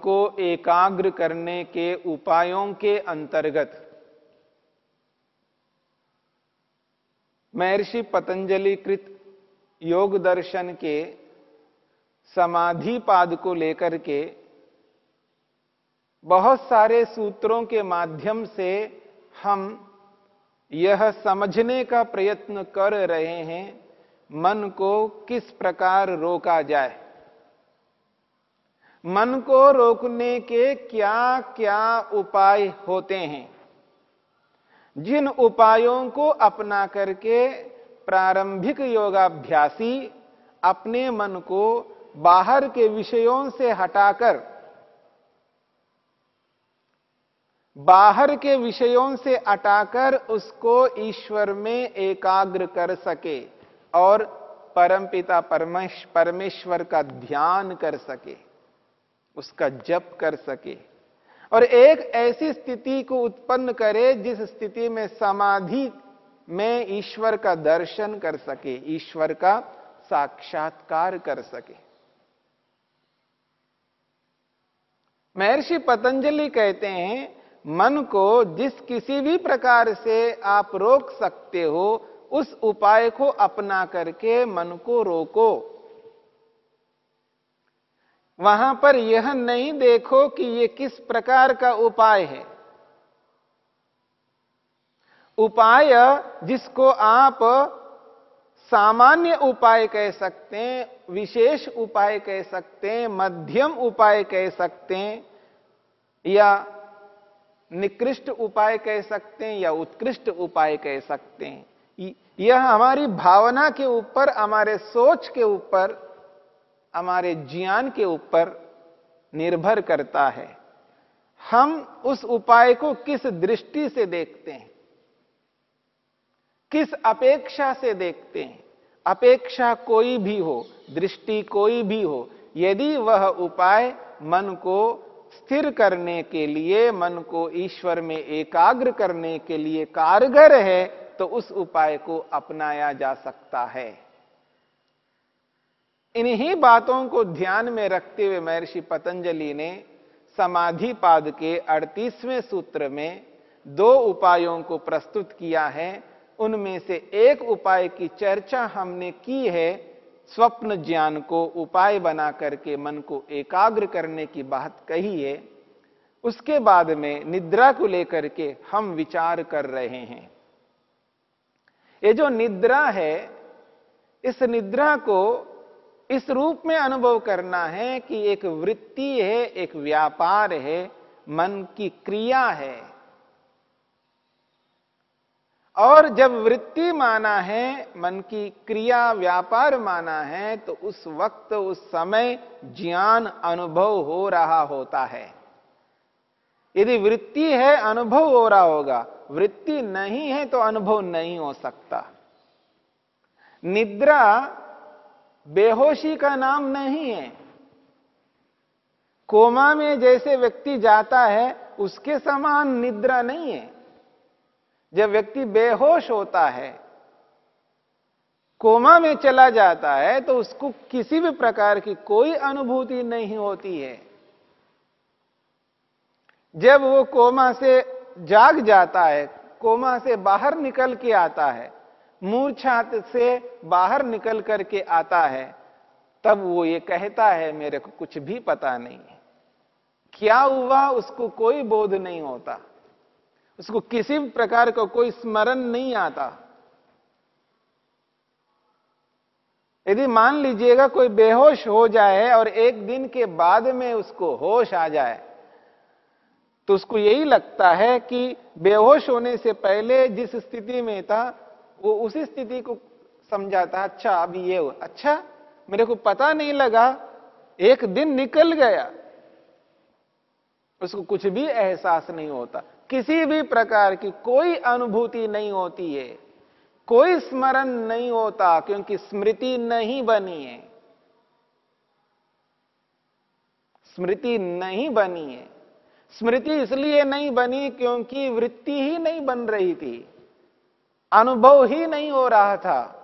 को एकाग्र करने के उपायों के अंतर्गत। महर्षि पतंजलि कृत योग दर्शन के समाधि पाद को लेकर के बहुत सारे सूत्रों के माध्यम से हम यह समझने का प्रयत्न कर रहे हैं, मन को किस प्रकार रोका जाए। मन को रोकने के क्या क्या उपाय होते हैं? जिन उपायों को अपना करके प्रारंभिक योगाभ्यासी अपने मन को बाहर के विषयों से हटाकर, बाहर के विषयों से हटाकर उसको ईश्वर में एकाग्र कर सके और परमपिता परमेश, परमेश्वर का ध्यान कर सके। उसका जप कर सके और एक ऐसी स्थिति को उत्पन्न करे जिस स्थिति में समाधि में ईश्वर का दर्शन कर सके, ईश्वर का साक्षात्कार कर सके। महर्षि पतंजलि कहते हैं, मन को जिस किसी भी प्रकार से आप रोक सकते हो, उस उपाय को अपना करके मन को रोको। वहाँ पर यह नहीं देखो कि यह किस प्रकार का उपाय है। उपाय जिसको आप सामान्य उपाय कह सकते हैं, विशेष उपाय कह सकते हैं, मध्यम उपाय कह सकते हैं, या निकृष्ट उपाय कह सकते हैं, या उत्कृष्ट उपाय कह सकते हैं। यह हमारी भावना के ऊपर, हमारे सोच के ऊपर हमारे ज्ञान के ऊपर निर्भर करता है। हम उस उपाय को किस दृष्टि से देखते हैं? किस अपेक्षा से देखते हैं? अपेक्षा कोई भी हो, दृष्टि कोई भी हो, यदि वह उपाय मन को स्थिर करने के लिए, मन को ईश्वर में एकाग्र करने के लिए कारगर है तो उस उपाय को अपनाया जा सकता है। इन्हीं बातों को ध्यान में रखते हुए महर्षि पतंजलि ने समाधि पाद के 38वें सूत्र में दो उपायों को प्रस्तुत किया है। उनमें से एक उपाय की चर्चा हमने की है, स्वप्न ज्ञान को उपाय बना करके मन को एकाग्र करने की बात कही है। उसके बाद में निद्रा को लेकर के हम विचार कर रहे हैं। ये जो निद्रा है, इस निद्रा को इस रूप में अनुभव करना है कि एक वृत्ति है, एक व्यापार है, मन की क्रिया है। और जब वृत्ति माना है, मन की क्रिया, व्यापार माना है तो उस वक्त, उस समय ज्ञान अनुभव हो रहा होता है। यदि वृत्ति है, अनुभव हो रहा होगा। वृत्ति नहीं है तो अनुभव नहीं हो सकता। निद्रा बेहोशी का नाम नहीं है। कोमा में जैसे व्यक्ति जाता है, उसके समान निद्रा नहीं है। जब व्यक्ति बेहोश होता है, कोमा में चला जाता है तो उसको किसी भी प्रकार की कोई अनुभूति नहीं होती है। जब वो कोमा से जाग जाता है, कोमा से बाहर निकल के आता है मूर्छा से बाहर निकल करके आता है, तब वो ये कहता है, मेरे को कुछ भी पता नहीं है। क्या हुआ? उसको कोई बोध नहीं होता। उसको किसी प्रकार का को कोई स्मरण नहीं आता। यदि मान लीजिएगा, कोई बेहोश हो जाए और एक दिन के बाद में उसको होश आ जाए तो उसको यही लगता है कि बेहोश होने से पहले जिस स्थिति में था वो उसी स्थिति को समझाता अच्छा अभी ये अच्छा मेरे को पता नहीं लगा, एक दिन निकल गया। उसको कुछ भी एहसास नहीं होता। किसी भी प्रकार की कोई अनुभूति नहीं होती है। कोई स्मरण नहीं होता, क्योंकि स्मृति नहीं बनी है। स्मृति नहीं बनी है। स्मृति इसलिए नहीं बनी क्योंकि वृत्ति ही नहीं बन रही थी। अनुभव ही नहीं हो रहा था।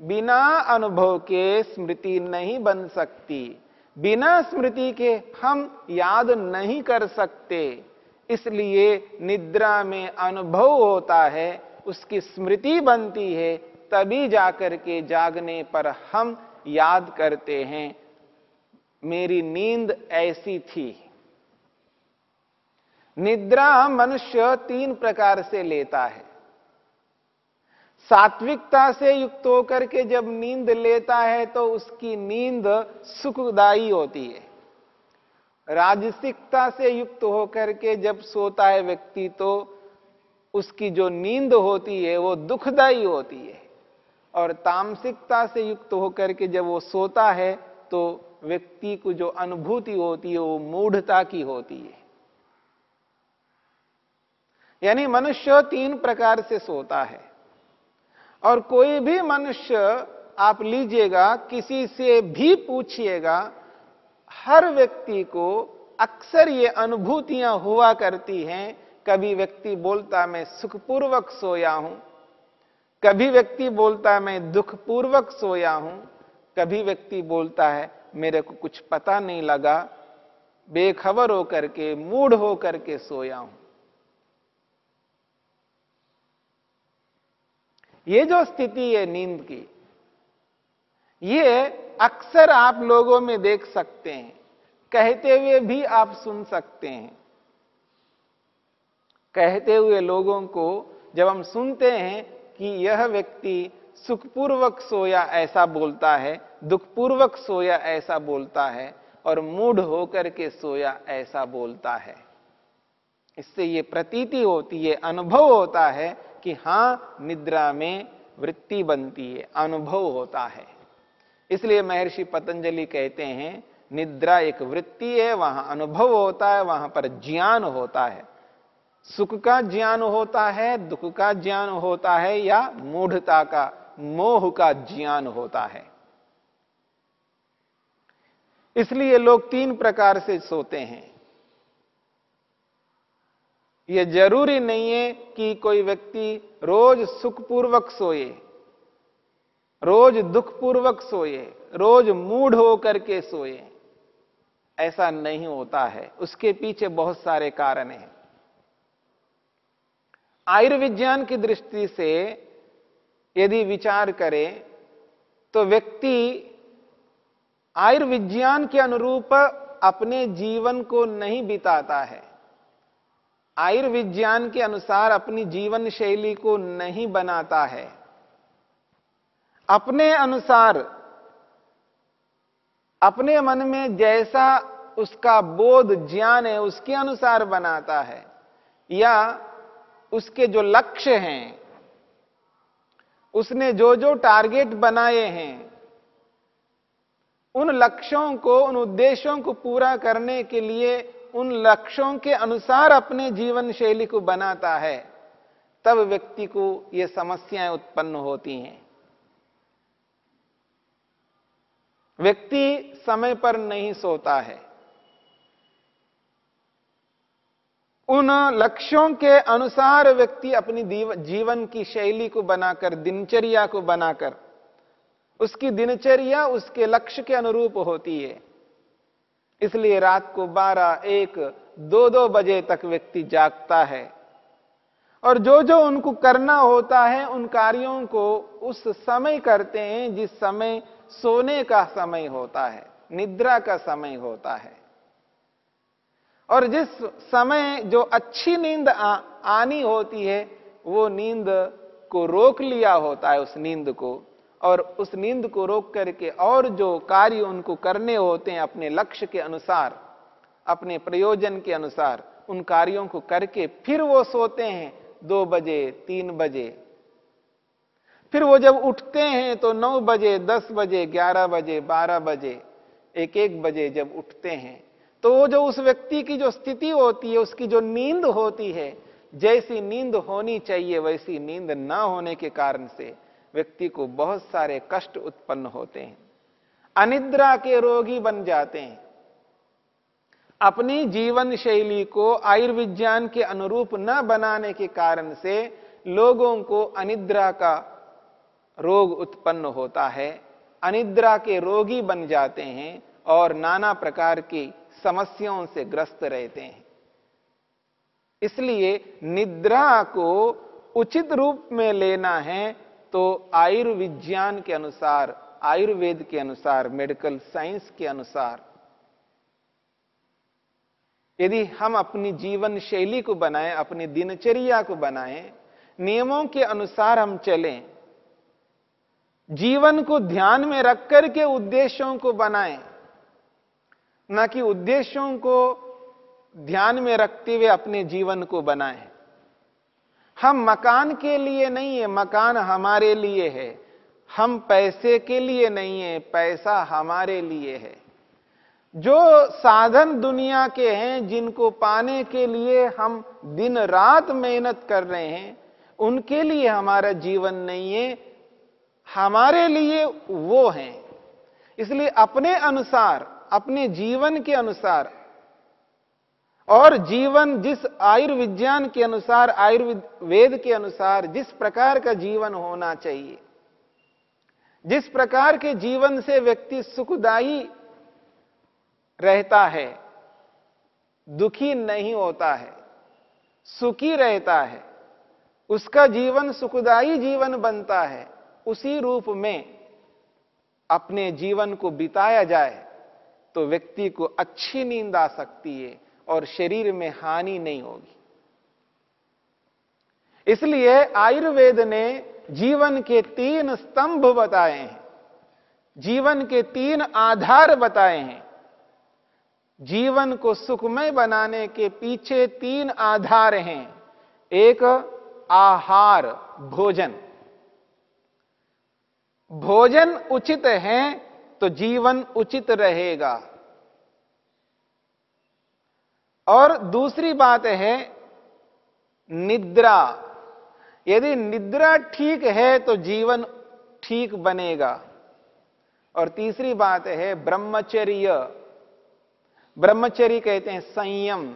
बिना अनुभव के स्मृति नहीं बन सकती। बिना स्मृति के हम याद नहीं कर सकते। इसलिए निद्रा में अनुभव होता है, उसकी स्मृति बनती है, तभी जाकर के जागने पर हम याद करते हैं। मेरी नींद ऐसी थी। निद्रा मनुष्य तीन प्रकार से लेता है। सात्विकता से युक्त होकर के जब नींद लेता है तो उसकी नींद सुखदायी होती है। राजसिकता से युक्त होकर के जब सोता है व्यक्ति तो उसकी जो नींद होती है वो दुखदायी होती है। और तामसिकता से युक्त होकर के जब वो सोता है तो व्यक्ति को जो अनुभूति होती है वो मूढ़ता की होती है। यानी मनुष्य तीन प्रकार से सोता है। और कोई भी मनुष्य, आप लीजिएगा, किसी से भी पूछिएगा, हर व्यक्ति को अक्सर ये अनुभूतियाँ हुआ करती हैं। कभी व्यक्ति बोलता, मैं सुखपूर्वक सोया हूँ। कभी व्यक्ति बोलता, मैं दुखपूर्वक सोया हूँ। कभी व्यक्ति बोलता है, मेरे को कुछ पता नहीं लगा। बेखबर होकर के मूड होकर के सोया हूँ। ये जो स्थिति है नींद की, ये अक्सर आप लोगों में देख सकते हैं, कहते हुए भी आप सुन सकते हैं। कहते हुए लोगों को जब हम सुनते हैं कि यह व्यक्ति सुखपूर्वक सोया ऐसा बोलता है, दुखपूर्वक सोया ऐसा बोलता है और मूढ़ होकर के सोया ऐसा बोलता है, इससे ये प्रतीति होती है, अनुभव होता है कि हाँ, निद्रा में वृत्ति बनती है, अनुभव होता है। इसलिए महर्षि पतंजलि कहते हैं, निद्रा एक वृत्ति है, वहाँ अनुभव होता है, वहाँ पर ज्ञान होता है। सुख का ज्ञान होता है, दुख का ज्ञान होता है, या मूढ़ता का, मोह का ज्ञान होता है। इसलिए लोग तीन प्रकार से सोते हैं। यह ज़रूरी नहीं है कि कोई व्यक्ति रोज सुखपूर्वक सोए, रोज दुखपूर्वक सोए, रोज मूढ़ होकर के सोए। ऐसा नहीं होता है। उसके पीछे बहुत सारे कारण हैं। आयुर्विज्ञान की दृष्टि से यदि विचार करें तो व्यक्ति आयुर्विज्ञान के अनुरूप अपने जीवन को नहीं बिताता है। आयुर्विज्ञान के अनुसार अपनी जीवन शैली को नहीं बनाता है। अपने अनुसार, अपने मन में जैसा उसका बोध, ज्ञान है, उसके अनुसार बनाता है। या उसके जो लक्ष्य हैं, उसने जो जो टारगेट बनाए हैं, उन लक्ष्यों को, उन उद्देश्यों को पूरा करने के लिए उन लक्ष्यों के अनुसार अपने जीवन शैली को बनाता है, तब व्यक्ति को ये समस्याएँ उत्पन्न होती हैं। व्यक्ति समय पर नहीं सोता है। उन लक्ष्यों के अनुसार व्यक्ति अपनी जीवन की शैली को बनाकर, दिनचर्या को बनाकर, उसकी दिनचर्या उसके लक्ष्य के अनुरूप होती है। इसलिए रात को 12, एक दो दो बजे तक व्यक्ति जागता है। और जो जो उनको करना होता है उन कार्यों को उस समय करते हैं जिस समय सोने का समय होता है निद्रा का समय होता है। और जिस समय जो अच्छी नींद आ, आनी होती है वो नींद को रोक लिया होता है उस नींद को और उस नींद को रोक करके और जो कार्य उनको करने होते हैं अपने लक्ष्य के अनुसार, अपने प्रयोजन के अनुसार, उन कार्यों को करके फिर वो सोते हैं दो बजे, तीन बजे। फिर वो जब उठते हैं तो नौ बजे, दस बजे, ग्यारह बजे, बारह बजे एक एक बजे जब उठते हैं तो वो जो उस व्यक्ति की जो स्थिति होती है, उसकी जो नींद होती है, जैसी नींद होनी चाहिए वैसी नींद ना होने के कारण से व्यक्ति को बहुत सारे कष्ट उत्पन्न होते हैं, अनिद्रा के रोगी बन जाते हैं। अपनी जीवन शैली को आयुर्विज्ञान के अनुरूप न बनाने के कारण से लोगों को अनिद्रा का रोग उत्पन्न होता है, अनिद्रा के रोगी बन जाते हैं और नाना प्रकार की समस्याओं से ग्रस्त रहते हैं। इसलिए निद्रा को उचित रूप में लेना है तो आयुर्विज्ञान के अनुसार, आयुर्वेद के अनुसार, मेडिकल साइंस के अनुसार, यदि हम अपनी जीवन शैली को बनाएँ, अपनी दिनचर्या को बनाएँ, नियमों के अनुसार हम चलें, जीवन को ध्यान में रख करके उद्देश्यों को बनाएँ, न कि उद्देश्यों को ध्यान में रखते हुए अपने जीवन को बनाएँ। हम मकान के लिए नहीं है, मकान हमारे लिए है। हम पैसे के लिए नहीं है, पैसा हमारे लिए है। जो साधन दुनिया के हैं, जिनको पाने के लिए हम दिन रात मेहनत कर रहे हैं, उनके लिए हमारा जीवन नहीं है, हमारे लिए वो हैं। इसलिए अपने अनुसार, अपने जीवन के अनुसार और जीवन जिस आयुर्विज्ञान के अनुसार, आयुर्वेद के अनुसार जिस प्रकार का जीवन होना चाहिए, जिस प्रकार के जीवन से व्यक्ति सुखदायी रहता है, दुखी नहीं होता है, सुखी रहता है, उसका जीवन सुखदायी जीवन बनता है, उसी रूप में अपने जीवन को बिताया जाए तो व्यक्ति को अच्छी नींद आ सकती है। और शरीर में हानि नहीं होगी। इसलिए आयुर्वेद ने जीवन के तीन स्तंभ बताए हैं। जीवन के तीन आधार बताए हैं। जीवन को सुखमय बनाने के पीछे तीन आधार हैं। एक, आहार, भोजन। भोजन उचित है तो जीवन उचित रहेगा। और दूसरी बात है निद्रा। यदि निद्रा ठीक है तो जीवन ठीक बनेगा। और तीसरी बात है ब्रह्मचर्य। ब्रह्मचर्य कहते हैं संयम।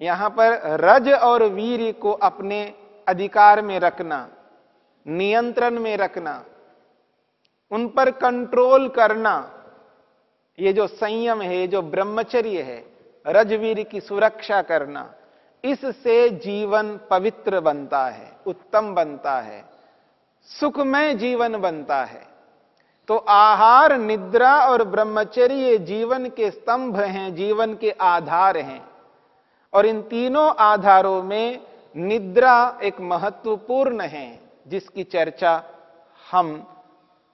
यहाँ पर रज और वीर को अपने अधिकार में रखना, नियंत्रण में रखना, उन पर कंट्रोल करना, ये जो संयम है, ये जो ब्रह्मचर्य है रजवीर की सुरक्षा करना, इससे जीवन पवित्र बनता है, उत्तम बनता है, सुखमय जीवन बनता है। तो आहार, निद्रा और ब्रह्मचर्य जीवन के स्तंभ हैं, जीवन के आधार हैं। और इन तीनों आधारों में निद्रा एक महत्वपूर्ण है, जिसकी चर्चा हम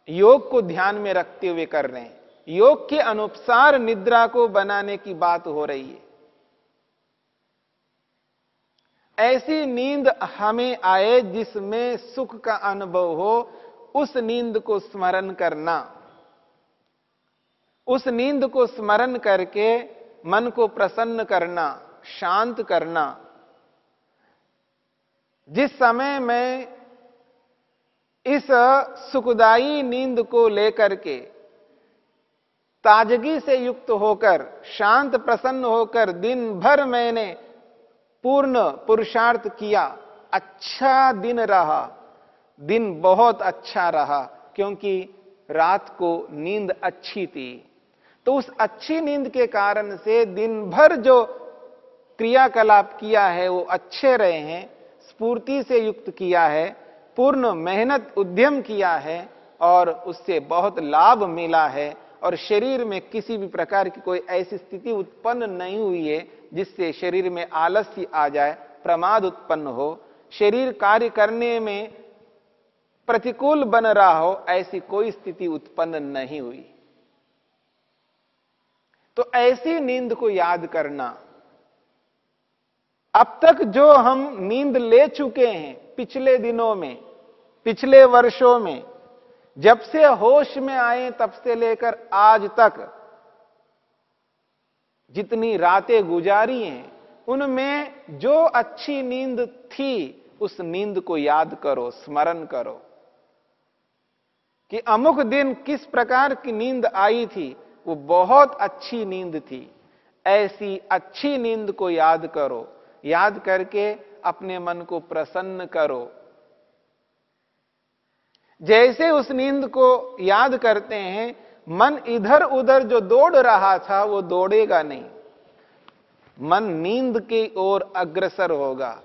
योग को ध्यान में रखते हुए कर रहे हैं। योग के अनुसार निद्रा को बनाने की बात हो रही है। ऐसी नींद हमें आए जिसमें सुख का अनुभव हो, उस नींद को स्मरण करना। उस नींद को स्मरण करके मन को प्रसन्न करना, शांत करना। जिस समय मैं इस सुखदाई नींद को लेकर के ताजगी से युक्त होकर, शांत प्रसन्न होकर दिन भर मैंने पूर्ण पुरुषार्थ किया। अच्छा दिन रहा। दिन बहुत अच्छा रहा, क्योंकि रात को नींद अच्छी थी। तो उस अच्छी नींद के कारण से दिन भर जो क्रियाकलाप किया है, वो अच्छे रहे हैं, स्फूर्ति से युक्त किया है, पूर्ण मेहनत, उद्यम किया है, और उससे बहुत लाभ मिला है। और शरीर में किसी भी प्रकार की कोई ऐसी स्थिति उत्पन्न नहीं हुई है जिससे शरीर में आलस्य आ जाए, प्रमाद उत्पन्न हो, शरीर कार्य करने में प्रतिकूल बन रहा हो, ऐसी कोई स्थिति उत्पन्न नहीं हुई। तो ऐसी नींद को याद करना। अब तक जो हम नींद ले चुके हैं पिछले दिनों में, पिछले वर्षों में जब से होश में आए तब से लेकर आज तक जितनी रातें गुजारी हैं, उनमें जो अच्छी नींद थी, उस नींद को याद करो, स्मरण करो कि अमुक दिन किस प्रकार की नींद आई थी, वो बहुत अच्छी नींद थी। ऐसी अच्छी नींद को याद करो। याद करके अपने मन को प्रसन्न करो। जैसे उस नींद को याद करते हैं, मन इधर उधर जो दौड़ रहा था, वो दौड़ेगा नहीं। मन नींद की ओर अग्रसर होगा।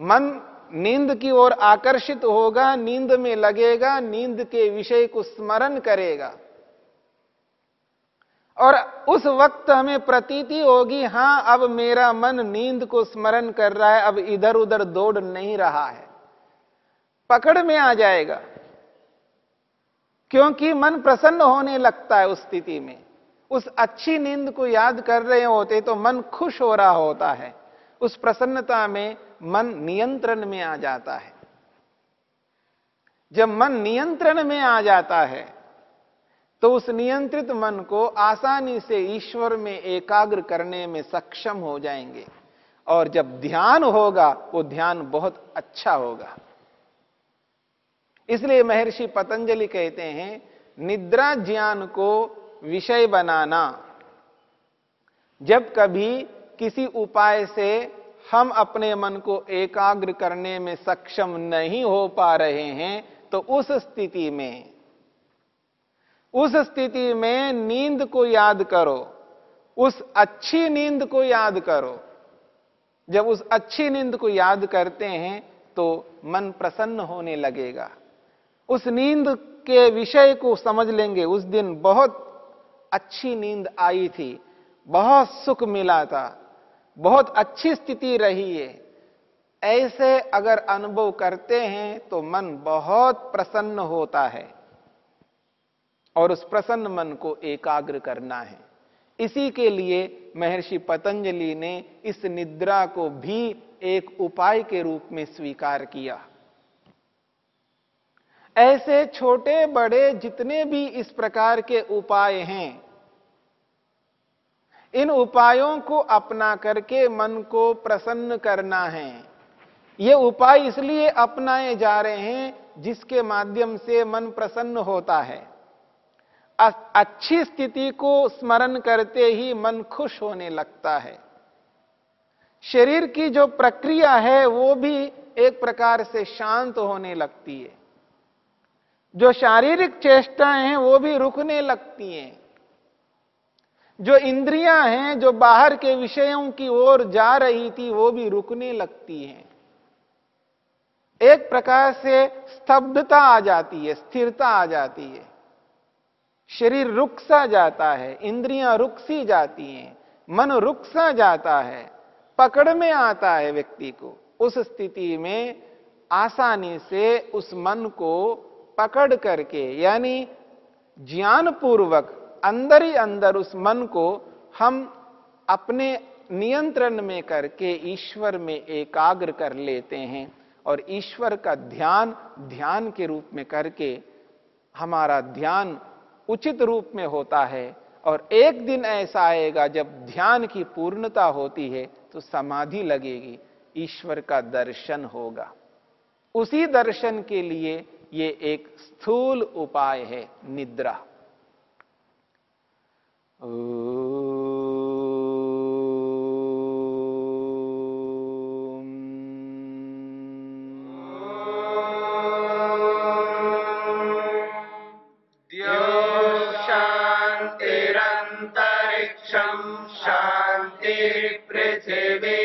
मन नींद की ओर आकर्षित होगा, नींद में लगेगा, नींद के विषय को स्मरण करेगा। और उस वक्त हमें प्रतीति होगी, हाँ, अब मेरा मन नींद को स्मरण कर रहा है, अब इधर उधर दौड़ नहीं रहा है। पकड़ में आ जाएगा। क्योंकि मन प्रसन्न होने लगता है उस स्थिति में। उस अच्छी नींद को याद कर रहे होते तो मन खुश हो रहा होता है। उस प्रसन्नता में मन नियंत्रण में आ जाता है। जब मन नियंत्रण में आ जाता है तो उस नियंत्रित मन को आसानी से ईश्वर में एकाग्र करने में सक्षम हो जाएँगे। और जब ध्यान होगा, वो ध्यान बहुत अच्छा होगा। इसलिए महर्षि पतंजलि कहते हैं, निद्रा ज्ञान को विषय बनाना। जब कभी किसी उपाय से हम अपने मन को एकाग्र करने में सक्षम नहीं हो पा रहे हैं तो उस स्थिति में, उस स्थिति में नींद को याद करो। उस अच्छी नींद को याद करो। जब उस अच्छी नींद को याद करते हैं तो मन प्रसन्न होने लगेगा। उस नींद के विषय को समझ लेंगे। उस दिन बहुत अच्छी नींद आई थी, बहुत सुख मिला था, बहुत अच्छी स्थिति रही है। ऐसे अगर अनुभव करते हैं तो मन बहुत प्रसन्न होता है और उस प्रसन्न मन को एकाग्र करना है। इसी के लिए महर्षि पतंजलि ने इस निद्रा को भी एक उपाय के रूप में स्वीकार किया। ऐसे छोटे बड़े जितने भी इस प्रकार के उपाय हैं, इन उपायों को अपना करके मन को प्रसन्न करना है। ये उपाय इसलिए अपनाए जा रहे हैं जिसके माध्यम से मन प्रसन्न होता है। अच्छी स्थिति को स्मरण करते ही मन खुश होने लगता है। शरीर की जो प्रक्रिया है वो भी एक प्रकार से शांत होने लगती है। जो शारीरिक चेष्टाएँ हैं, वो भी रुकने लगती हैं। जो इंद्रियाँ हैं, जो बाहर के विषयों की ओर जा रही थी, वो भी रुकने लगती हैं। एक प्रकार से स्तब्धता आ जाती है, स्थिरता आ जाती है। शरीर रुक सा जाता है, इंद्रियाँ रुक सी जाती हैं, मन रुक सा जाता है, पकड़ में आता है व्यक्ति को। उस स्थिति में आसानी से उस मन को पकड़ करके, यानी ज्ञान पूर्वक अंदर ही अंदर उस मन को हम अपने नियंत्रण में करके ईश्वर में एकाग्र कर लेते हैं और ईश्वर का ध्यान ध्यान के रूप में करके हमारा ध्यान उचित रूप में होता है और एक दिन ऐसा आएगा जब ध्यान की पूर्णता होती है तो समाधि लगेगी, ईश्वर का दर्शन होगा। उसी दर्शन के लिए ये एक स्थूल उपाय है निद्रा। शांति सर्वं शांति शांति